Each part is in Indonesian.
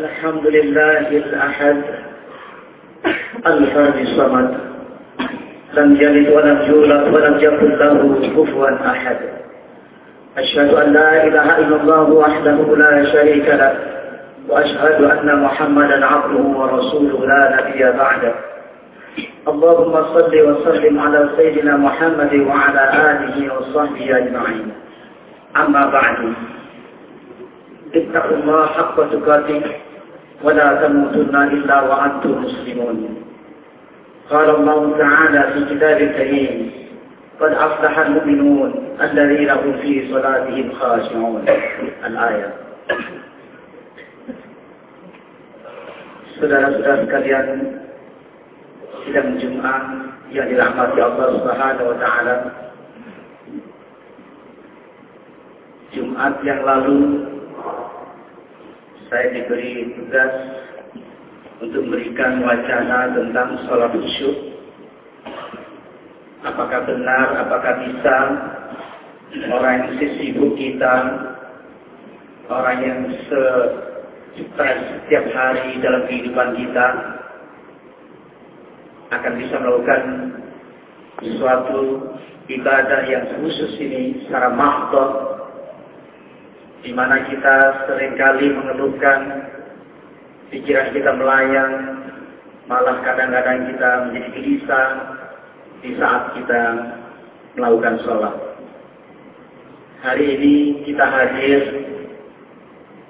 الحمد لله الأحد الفرد الصمد. لم يلد ولم يولد ولم يكن له كفوا أحد. أشهد أن لا إله إلا الله وحده لا شريك له وأشهد أن محمدا عبده ورسوله لا نبي بعده. اللهم صل وسلم على سيدنا محمد وعلى آله وصحبه أجمعين. أما بعد اتقوا الله حق تقاته. ولا تموتن إلا وأنتم مسلمون. قال الله تعالى في كتاب الكريم قد أفلح المؤمنون الذين هم في صلاتهم خاشعون. الآية. Saudara-saudara sekalian sidang Jumat yang dirahmati Allah Subhanahu wa taala. Jumat yang lalu saya diberi tugas untuk memberikan wacana tentang sholat khusyuk. Apakah benar, apakah bisa orang yang sibuk kita, orang yang stres setiap hari dalam kehidupan kita, akan bisa melakukan suatu ibadah yang khusus ini secara mahdoh di mana kita sering kali mengeluhkan pikiran kita melayang, malah kadang-kadang kita menjadi gelisah di saat kita melakukan sholat. Hari ini kita hadir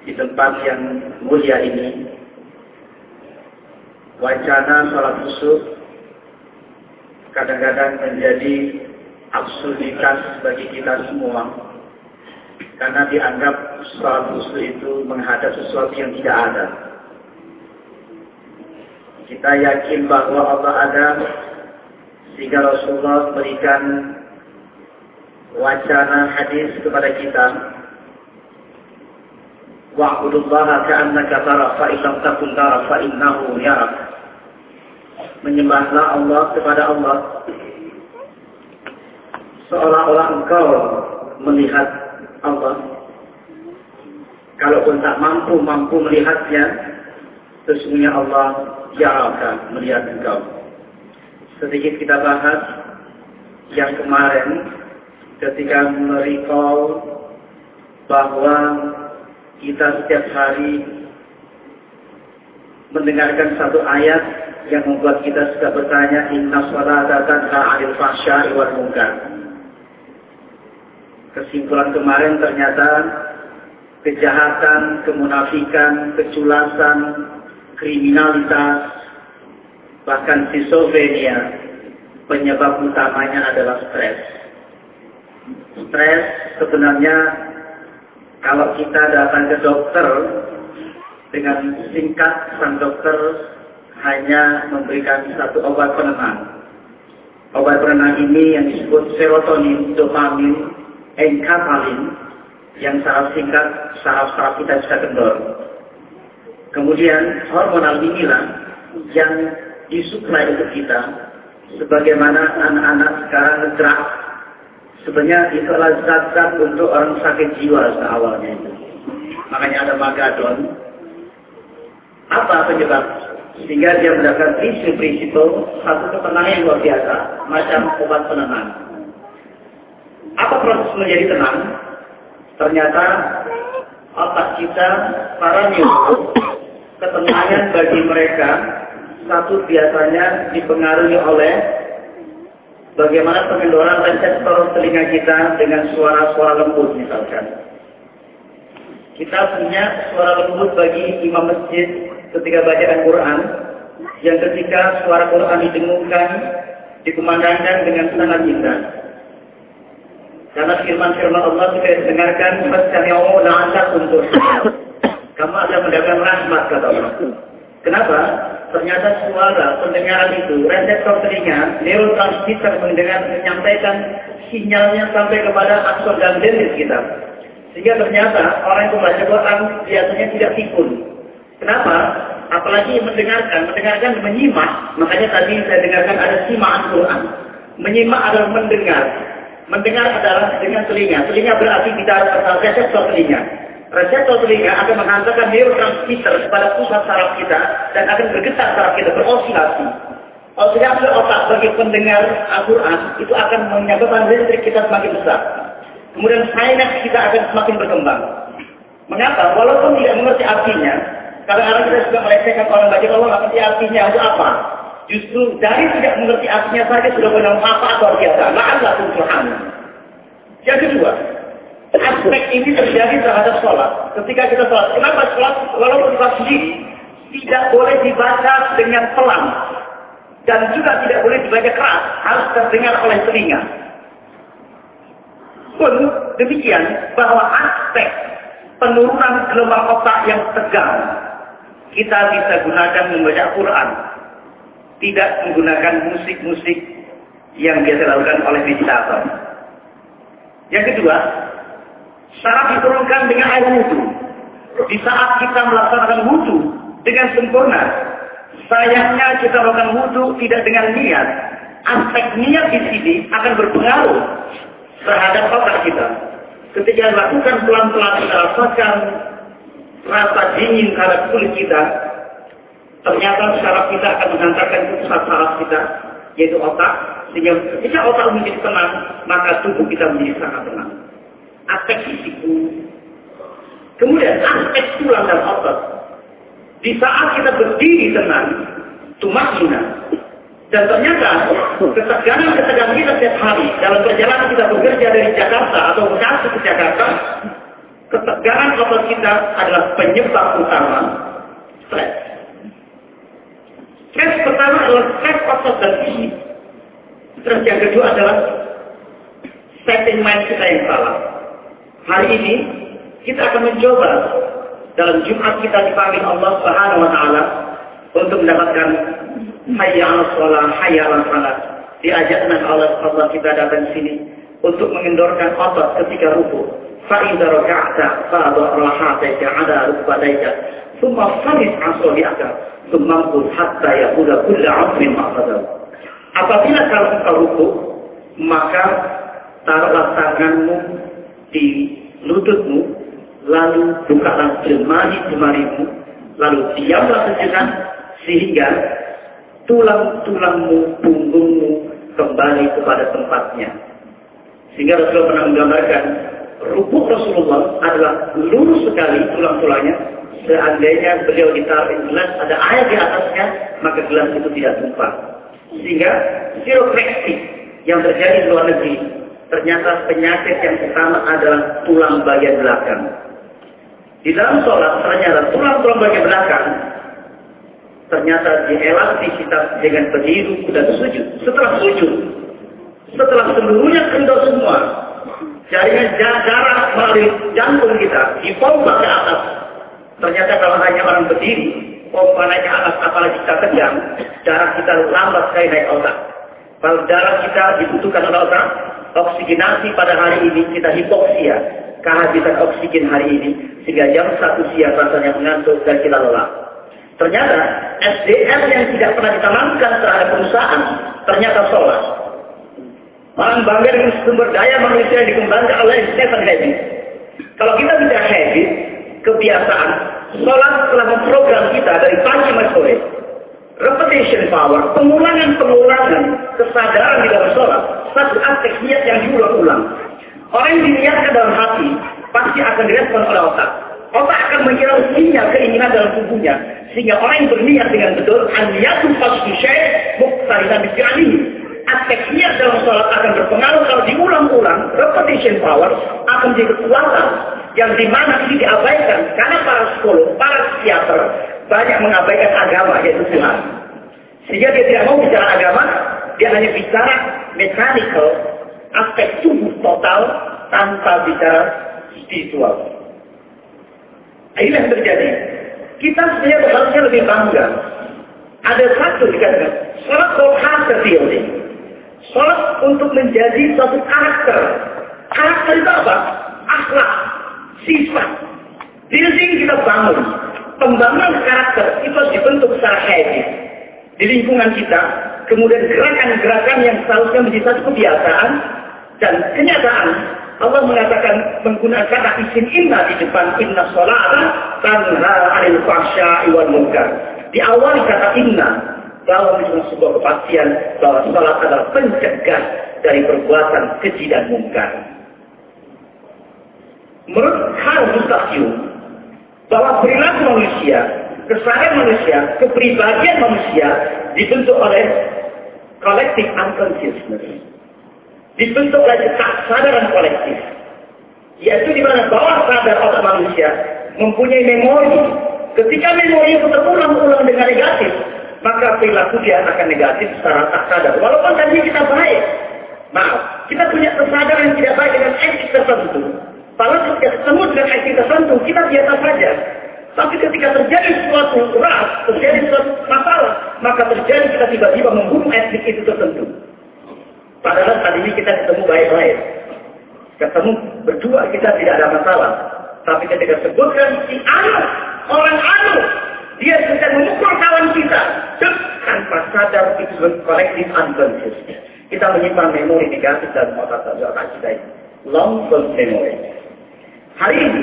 di tempat yang mulia ini. Wacana sholat khusus kadang-kadang menjadi absurditas bagi kita semua karena dianggap sholat khusus itu menghadap sesuatu yang tidak ada. Kita yakin bahwa Allah ada sehingga Rasulullah berikan wacana hadis kepada kita. Wa'budullaha ka'annaka tara fa illam takun tara fa innahu yarak. Menyembahlah Allah kepada Allah seolah-olah engkau melihat Allah. Kalaupun tak mampu-mampu melihatnya, sesungguhnya Allah jaraka melihat engkau. Sedikit kita bahas yang kemarin ketika merecall bahwa kita setiap hari mendengarkan satu ayat yang membuat kita suka bertanya inna salata tanha fahsya'i wal munkar Kesimpulan kemarin ternyata kejahatan, kemunafikan, keculasan, kriminalitas, bahkan schizofrenia, penyebab utamanya adalah stres. Stres sebenarnya kalau kita datang ke dokter dengan singkat sang dokter hanya memberikan satu obat penenang. Obat penenang ini yang disebut serotonin, dopamin, enkapalin yang secara singkat saraf-saraf kita bisa kendor. Kemudian hormonal inilah yang disuplai untuk kita sebagaimana anak-anak sekarang gerak sebenarnya itu adalah zat-zat untuk orang sakit jiwa awalnya itu. Makanya ada magadon. Apa penyebab? Sehingga dia mendapatkan prinsip-prinsip satu ketenangan yang luar biasa, macam obat penenang. Apa proses menjadi tenang? Ternyata otak kita, para neuro, ketenangan bagi mereka, satu biasanya dipengaruhi oleh bagaimana pengendoran reseptor telinga kita dengan suara-suara lembut misalkan. Kita punya suara lembut bagi imam masjid ketika bacaan Quran, yang ketika suara Quran didengungkan, dikumandangkan dengan sangat indah. Karena firman-firman Allah sudah didengarkan, Fastami'u la'allakum turhamun. Kamu akan mendapatkan rahmat kata Allah. Kenapa? Ternyata suara pendengaran itu, reseptor telinga, neurotransmitter mendengar menyampaikan sinyalnya sampai kepada akson dan dendrit kita. Sehingga ternyata orang yang membaca Quran biasanya tidak pikun. Kenapa? Apalagi mendengarkan, mendengarkan menyimak. Makanya tadi saya dengarkan ada simaan Quran. Menyimak adalah mendengar. Mendengar adalah dengan telinga. Telinga berarti bicara tentang reseptor telinga. Reseptor telinga akan menghantarkan neurotransmitter kepada pusat saraf kita dan akan bergetar saraf kita berosilasi. Osilasi otak bagi pendengar Al-Quran itu akan menyebabkan listrik kita semakin besar. Kemudian sinapse kita akan semakin berkembang. Mengapa? Walaupun tidak mengerti artinya, kadang-kadang kita sudah melecehkan orang baca Allah nggak mengerti artinya untuk apa? Justru dari tidak mengerti artinya saja sudah apa luar biasa. La'allah Tuhan. Yang kedua, aspek ini terjadi terhadap sholat. Ketika kita sholat, kenapa sholat walaupun sholat sendiri tidak boleh dibaca dengan pelan dan juga tidak boleh dibaca keras, harus terdengar oleh telinga. Pun demikian bahwa aspek penurunan gelombang otak yang tegang kita bisa gunakan membaca Quran, tidak menggunakan musik-musik yang biasa dilakukan oleh meditator. Yang kedua, syarat diturunkan dengan air wudhu. Di saat kita melaksanakan wudhu dengan sempurna, sayangnya kita melakukan wudhu tidak dengan niat. Aspek niat di sini akan berpengaruh terhadap otak kita. Ketika dilakukan pelan-pelan kita rasakan rasa dingin terhadap kulit kita, ternyata saraf kita akan menghantarkan ke pusat saraf kita, yaitu otak, sehingga ketika otak menjadi tenang, maka tubuh kita menjadi sangat tenang. Aspek fisiku. Kemudian aspek tulang dan otot. Di saat kita berdiri tenang, tumakina. Dan ternyata ketegangan-ketegangan kita setiap hari dalam perjalanan kita bekerja dari Jakarta atau Bekasi ke Jakarta, ketegangan otot kita adalah penyebab utama stres. Stres pertama adalah stres otot dan. Stres yang kedua adalah setting mind kita yang salah. Hari ini kita akan mencoba dalam Jumat kita dipanggil Allah Subhanahu wa taala untuk mendapatkan hayya 'ala shalah, hayya 'ala salat. Diajakkan Allah Allah kita datang sini untuk mengendorkan otot ketika ruku. Fa'idha raka'ta fa'adha rahataka 'ala rukbataika. Thumma farid 'asabi'aka. Qul hatta yaquda kullu 'azmin ma'qadahu. Apabila kalau engkau ruku, maka taruhlah tanganmu di lututmu, lalu bukalah jemari-jemarimu, lalu diamlah sejenak sehingga tulang-tulangmu, punggungmu kembali kepada tempatnya. Sehingga Rasulullah pernah menggambarkan, rukuk Rasulullah adalah lurus sekali tulang-tulangnya. Seandainya beliau ditaruh gelas, ada air di atasnya, maka gelas itu tidak tumpah. Sehingga siropreksi yang terjadi di luar negeri, ternyata penyakit yang utama adalah tulang bagian belakang. Di dalam sholat ternyata tulang-tulang bagian belakang ternyata dielastisitas dengan berdiri dan sujud. Setelah sujud, setelah seluruhnya kendor semua, jaringan darah melalui jantung kita dipompa ke atas. Ternyata kalau hanya orang berdiri, pompa naik ke atas, apalagi kita kejam, darah kita lambat sekali naik otak. Kalau darah kita dibutuhkan oleh otak, oksigenasi pada hari ini kita hipoksia, kehabisan oksigen hari ini, sehingga jam satu siang rasanya mengantuk dan kita lelah. Ternyata SDM yang tidak pernah ditanamkan terhadap perusahaan ternyata sholat. Orang bangga dengan sumber daya manusia yang dikembangkan oleh Stephen Habit. Kalau kita bicara habit, kebiasaan, sholat telah memprogram kita dari pagi sampai sore. Repetition power, pengulangan-pengulangan kesadaran di dalam sholat, satu aspek niat yang diulang-ulang. Orang yang diniatkan dalam hati, pasti akan direspon oleh otak. Otak akan mengira sinyal keinginan dalam tubuhnya. Sehingga orang yang berniat dengan betul, aniyatul fasdu syait, muqtarinan bifi'alihi. Aspek niat dalam sholat akan berpengaruh kalau diulang-ulang, repetition power akan menjadi kekuatan yang di mana ini diabaikan. Karena para psikolog, para psikiater banyak mengabaikan agama, yaitu Tuhan. Sehingga dia tidak mau bicara agama, dia hanya bicara mechanical, aspek tubuh total tanpa bicara spiritual. Inilah yang terjadi. Kita sebenarnya harusnya lebih bangga. Ada satu dikatakan, sholat for character building. Sholat untuk menjadi suatu karakter. Karakter itu apa? Akhlak, sifat. Building kita bangun. Pembangunan karakter itu dibentuk secara habit. Di lingkungan kita, kemudian gerakan-gerakan yang seharusnya menjadi satu kebiasaan dan kenyataan Allah mengatakan menggunakan kata isim inna di depan inna sholata tanha anil fahsya'i wal munkar. Diawali kata inna bahwa menjadi sebuah kepastian bahwa sholat adalah pencegah dari perbuatan keji dan mungkar. Menurut Karl Gustav bahwa perilaku manusia, kesadaran manusia, kepribadian manusia dibentuk oleh collective unconsciousness dibentuk oleh kesadaran kolektif. Yaitu di mana bawah sadar otak manusia mempunyai memori. Ketika memori itu terulang-ulang dengan negatif, maka perilaku dia akan negatif secara tak sadar. Walaupun tadi kita baik. Maaf, kita punya kesadaran yang tidak baik dengan etik tertentu. Kalau ketika ketemu dengan etik tertentu, kita biasa saja. Tapi ketika terjadi suatu ras, terjadi suatu masalah, maka terjadi kita tiba-tiba membunuh etik itu tertentu. Padahal tadi ini kita ketemu baik-baik. Ketemu berdua kita tidak ada masalah. Tapi ketika sebutkan si Anu, orang Anu, dia sedang memukul kawan kita. Cek, tanpa sadar itu kolektif unconscious. Kita menyimpan memori negatif dan otak otak kita. Long term memory. Hari ini,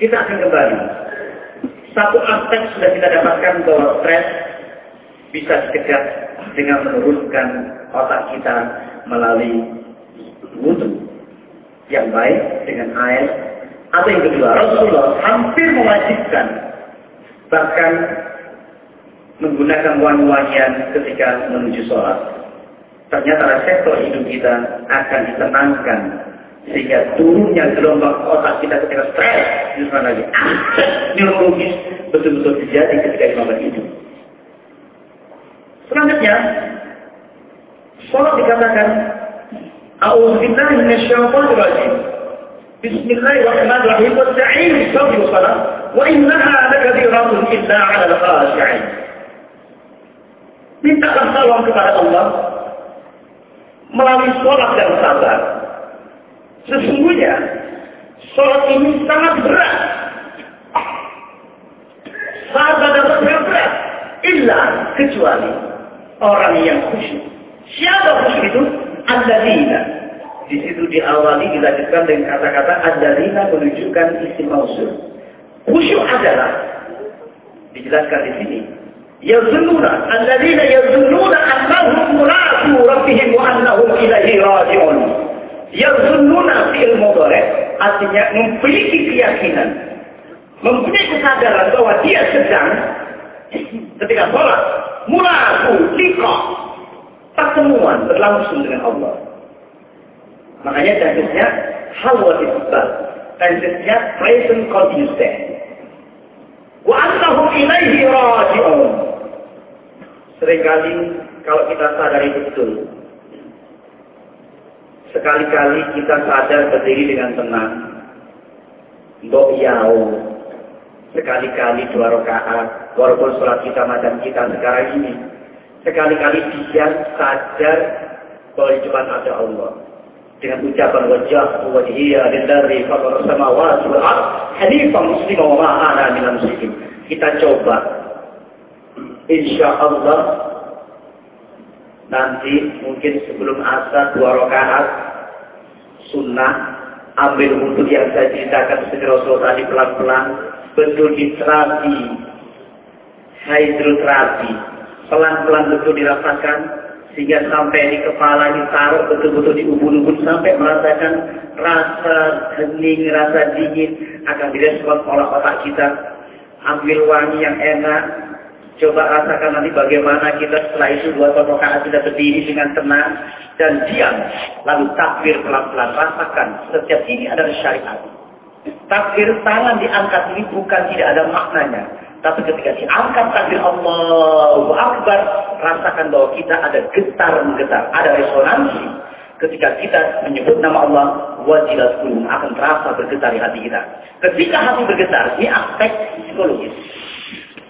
kita akan kembali. Satu aspek sudah kita dapatkan bahwa stres bisa dicegah dengan menurunkan otak kita melalui wudhu yang baik dengan air. Atau yang kedua, Rasulullah hampir mewajibkan bahkan menggunakan wangi-wangian ketika menuju sholat. Ternyata reseptor hidup kita akan ditenangkan sehingga turunnya gelombang otak kita ketika stres sana lagi neurologis betul-betul terjadi ketika imam itu. Selanjutnya, sholat dikatakan, A'udzubillahi minasyaitonir rajim. Bismillahirrahmanirrahim. Wasta'in bis-sabri was-salah. Wa innaha lakabiratun illa 'alal khashi'in. Mintalah tolong kepada Allah melalui sholat dan sabar. Sesungguhnya sholat ini sangat berat. Sabar dan berat. Illa kecuali orang yang khusyuk. Siapa khusyuk itu? Adzina. Di situ diawali dilanjutkan dengan kata-kata adzina menunjukkan isi mausul. Khusyuk adalah dijelaskan di sini. Yazunnuna alladzina yazunnuna annahum mulaqu rabbihim wa annahum ilaihi raji'un. Yazunnuna fi'il mudhari artinya memiliki keyakinan, mempunyai kesadaran bahwa dia sedang ketika sholat mulaku liqa pertemuan berlangsung dengan Allah. Makanya tensesnya hawa isbal. Tensesnya present continuous tense. Wa annahum ilaihi raji'un. Seringkali kalau kita sadari betul, sekali-kali kita sadar berdiri dengan tenang, mbok yau, sekali-kali dua rakaat, walaupun sholat kita macam kita sekarang ini, sekali-kali dia sadar bahwa cuma ada Allah. Dengan ucapan wajah wajhiya lillahi fatar samawati wal ard hanifan muslima wa ma ana. Kita coba insya Allah nanti mungkin sebelum asar dua rakaat sunnah ambil wudhu yang saya ceritakan segera Rasul tadi pelan-pelan betul diterapi hidroterapi pelan-pelan betul dirasakan sehingga sampai di kepala ditaruh betul-betul di ubun-ubun sampai merasakan rasa hening, rasa dingin akan direspon oleh otak kita. Ambil wangi yang enak, coba rasakan nanti bagaimana kita setelah itu dua rakaat sudah berdiri dengan tenang dan diam, lalu takbir pelan-pelan rasakan setiap ini adalah syariat. Takbir tangan diangkat ini bukan tidak ada maknanya. Tapi ketika diangkat takbir Allahu Akbar, rasakan bahwa kita ada getar-getar, ada resonansi. Ketika kita menyebut nama Allah, wajilat akan terasa bergetar di hati kita. Ketika hati bergetar, ini aspek psikologis.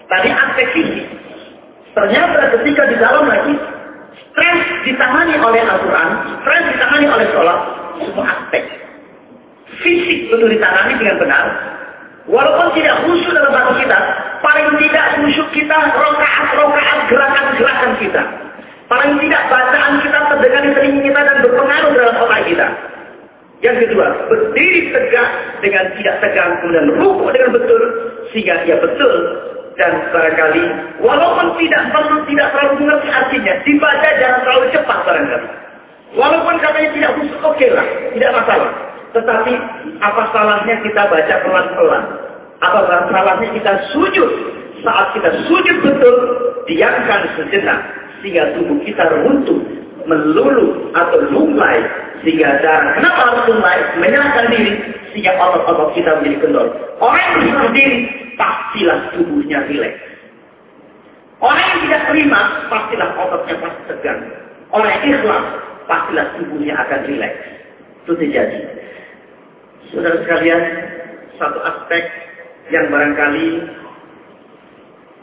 Tadi aspek fisik. Ternyata ketika di dalam lagi, stres ditangani oleh Al-Quran, stres ditangani oleh sholat, semua aspek fisik betul ditangani dengan benar, walaupun tidak khusyuk dalam batin kita, paling tidak khusyuk kita rokaat-rokaat gerakan-gerakan kita. Paling tidak bacaan kita terdengar di telinga kita dan berpengaruh dalam otak kita. Yang kedua, berdiri tegak dengan tidak tegang, kemudian rukuk dengan betul, sehingga ia betul dan barangkali walaupun tidak perlu tidak terlalu mengerti artinya, dibaca jangan terlalu cepat barangkali. Walaupun katanya tidak khusus, oke okay lah, tidak masalah. Tetapi apa salahnya kita baca pelan-pelan? Apa salahnya kita sujud? Saat kita sujud betul, diamkan sejenak sehingga tubuh kita runtuh, melulu atau lunglai sehingga darah. Kenapa harus lunglai? Menyerahkan diri sehingga otot-otot kita menjadi kendor. Orang yang bisa berdiri pastilah tubuhnya rileks. Orang yang tidak terima, pastilah ototnya pasti tegang. Orang yang ikhlas, pastilah tubuhnya akan rileks. Itu terjadi. Saudara sekalian, satu aspek yang barangkali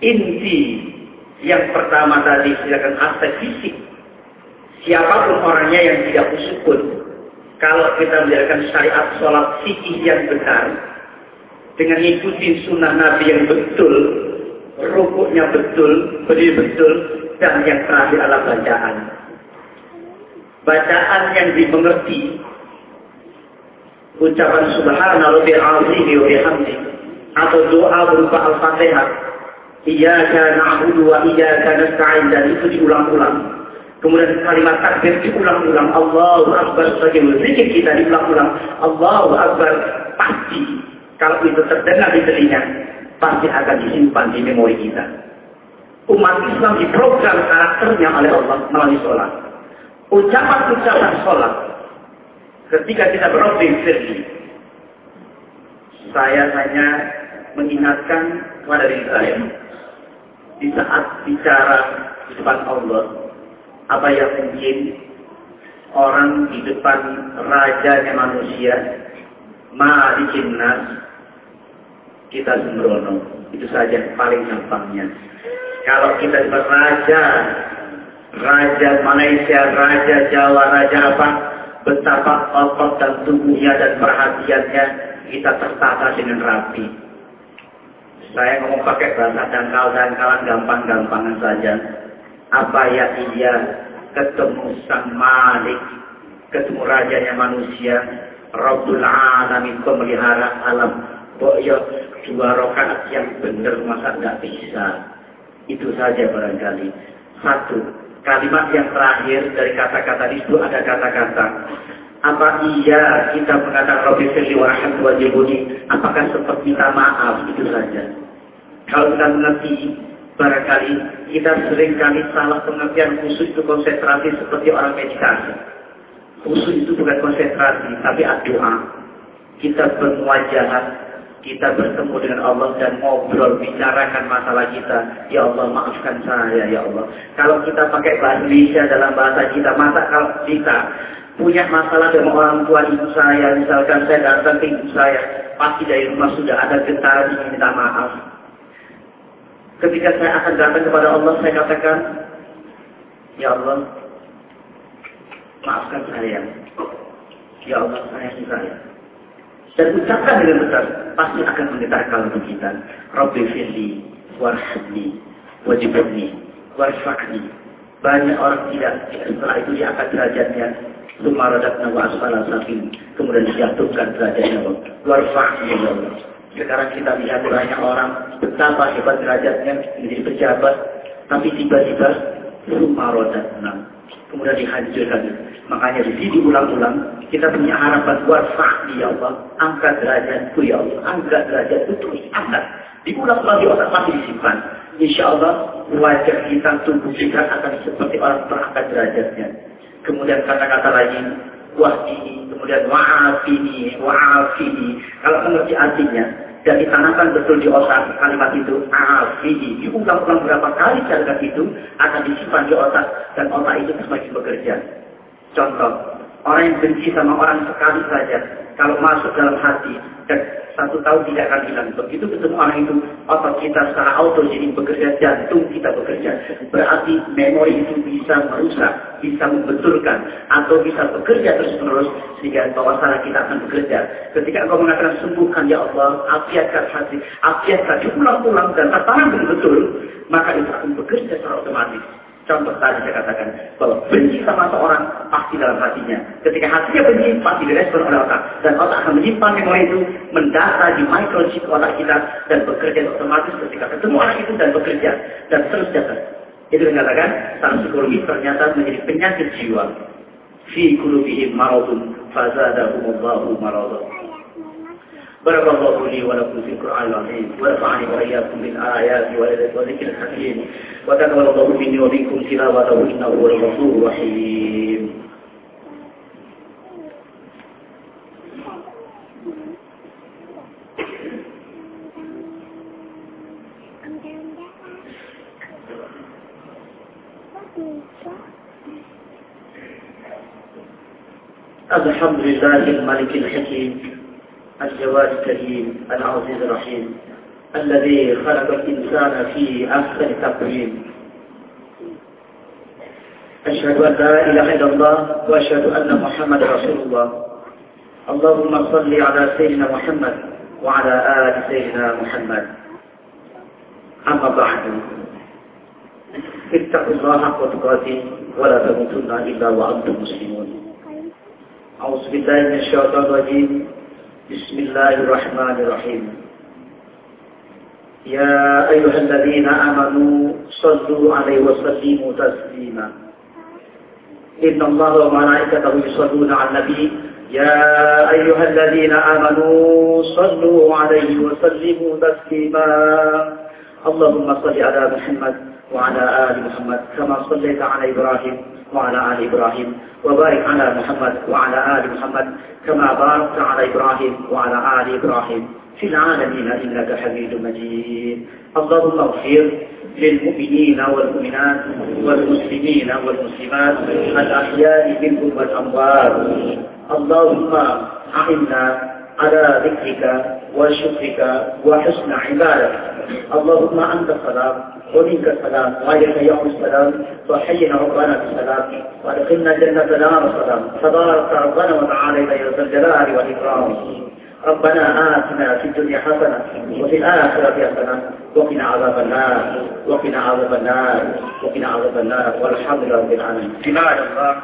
inti yang pertama tadi silakan aspek fisik. Siapa pun orangnya yang tidak khusyuk pun, kalau kita menjalankan syariat sholat fikih yang benar, dengan ikuti sunnah Nabi yang betul, rukuknya betul, berdiri betul, dan yang terakhir adalah bacaan. Bacaan yang dimengerti, ucapan subhanallah rabbil azimi wa bihamdi atau doa berupa al-fatihah. Iyyaka na'budu wa iyyaka nasta'in dan itu diulang-ulang kemudian kalimat takbir diulang-ulang Allahu akbar sebagai zikir kita diulang-ulang Allahu akbar pasti kalau itu terdengar di telinga, pasti akan disimpan di memori kita. Umat Islam diprogram karakternya oleh Allah melalui sholat. Ucapan-ucapan sholat. Ketika kita berobing firli. Saya hanya mengingatkan kepada diri saya. Di saat bicara di depan Allah. Apa yang mungkin orang di depan rajanya manusia. Malikin nas kita sembrono. Itu saja paling gampangnya. Kalau kita raja, raja Malaysia, raja Jawa, raja apa, betapa otot dan tubuhnya dan perhatiannya kita tertata dengan rapi. Saya ngomong pakai bahasa dangkal dangkalan gampang-gampangan saja. Apa ya iya ketemu sang Malik, ketemu rajanya manusia, Rabbul Alamin pemelihara alam. Boyo dua rokaat yang benar masa nggak bisa. Itu saja barangkali. Satu, kalimat yang terakhir dari kata-kata itu ada kata-kata. Apa iya kita mengatakan Rabbi Fili wa wajibuni? Apakah seperti minta maaf? Itu saja. Kalau kita mengerti, barangkali kita sering kali salah pengertian khusus itu konsentrasi seperti orang meditasi. Khusus itu bukan konsentrasi, tapi doa. Kita bermuajahat kita bertemu dengan Allah dan ngobrol, bicarakan masalah kita. Ya Allah, maafkan saya, ya Allah. Kalau kita pakai bahasa Indonesia dalam bahasa kita, masa kalau kita punya masalah dengan orang tua ibu saya, misalkan saya datang ke ibu saya, pasti dari rumah sudah ada getaran minta maaf. Ketika saya akan datang kepada Allah, saya katakan, Ya Allah, maafkan saya. Ya Allah, saya saya dan ucapkan dengan besar, pasti akan menggetarkan untuk kita. Rabbi firli, warhamni, wajibni, warfa'ni. Banyak orang tidak, setelah itu diangkat derajatnya. Sumaradatna wa asfala safin. Kemudian dijatuhkan derajatnya. Warfa'ni ya Allah. Sekarang kita lihat banyak orang betapa hebat derajatnya menjadi pejabat. Tapi tiba-tiba Sumaradatna. Kemudian dihancurkan. Makanya di sini ulang-ulang kita punya harapan buat fahmi ya Allah. Angkat derajatku ya Allah. Angkat derajatku terus angkat. Diulang lagi otak masih disimpan. Insya Allah wajah kita, tubuh kita akan seperti orang terangkat derajatnya. Kemudian kata-kata lagi, wah ini, kemudian maaf ini, maaf ini. Kalau mengerti artinya, dan ditanamkan betul di otak kalimat itu afihi diulang-ulang berapa kali kalimat itu akan disimpan di otak dan otak itu semakin bekerja. Contoh Orang yang benci sama orang sekali saja, kalau masuk dalam hati, dan satu tahun tidak akan hilang. Begitu ketemu orang itu, otot kita secara auto jadi bekerja, jantung kita bekerja. Berarti memori itu bisa merusak, bisa membetulkan, atau bisa bekerja terus-menerus, sehingga bahwa salah kita akan bekerja. Ketika engkau mengatakan, sembuhkan ya Allah, afiatkan hati, afiatkan, diulang-ulang, dan tertanam dengan betul, maka itu akan bekerja secara otomatis. Contoh tadi saya katakan bahwa benci sama seorang pasti dalam hatinya. Ketika hatinya benci pasti direspon oleh otak dan otak akan menyimpan memori itu mendata di microchip otak kita dan bekerja otomatis ketika ketemu orang itu dan bekerja dan terus jatuh. Itu dikatakan secara psikologi ternyata menjadi penyakit jiwa. Fi kulubihim maradun fazadahumullahu maradun. بارك الله لي ولكم في القرآن العظيم ونفعني وإياكم بالآيات والذكر الحكيم وتقبل الله مني ومنكم تلاوته إنه هو الغفور الرحيم. الحمد لله الملك الحكيم. الجواد الكريم العزيز الرحيم الذي خلق الإنسان في أحسن تقويم. أشهد أن لا إله إلا الله وأشهد أن محمد رسول الله. اللهم صل على سيدنا محمد وعلى آل سيدنا محمد. أما بعد اتقوا الله حق تقاته ولا تموتن إلا وأنتم مسلمون. أعوذ بالله من الشيطان الرجيم. بسم الله الرحمن الرحيم. يا أيها الذين آمنوا صلوا عليه وسلموا تسليما. إن الله وملائكته يصلون على النبي. يا أيها الذين آمنوا صلوا عليه وسلموا تسليما. اللهم صل على محمد وعلى آل محمد كما صليت على إبراهيم. وعلى آل إبراهيم وبارك على محمد وعلى آل محمد كما باركت على إبراهيم وعلى آل إبراهيم في العالمين إنك حميد مجيد. اللهم اغفر للمؤمنين والمؤمنات والمسلمين والمسلمات الأحياء منهم والأموات. اللهم أعنا على ذكرك وشكرك وحسن عبادتك. اللهم أنت السلام ومنك السلام. وإليك يوم السلام. وحينا ربنا بالسلام. وأدخلنا جنة دار السلام. تبارك ربنا وتعالى إلى ذا الجلال والإكرام. ربنا آتنا في الدنيا حسنة وفي الآخرة حسنة. وقنا عذاب النار. وقنا عذاب النار. وقنا عذاب النار. والحمد لله رب العالمين. عباد الله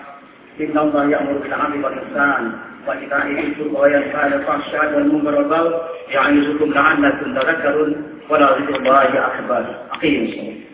إن الله يأمر بالعدل والإحسان. ذي القربى وينهى عن الفحشاء والمنكر والبغي يعظكم لعلكم تذكرون ولا ذكر الله أكبر. أقيموا الصلاة.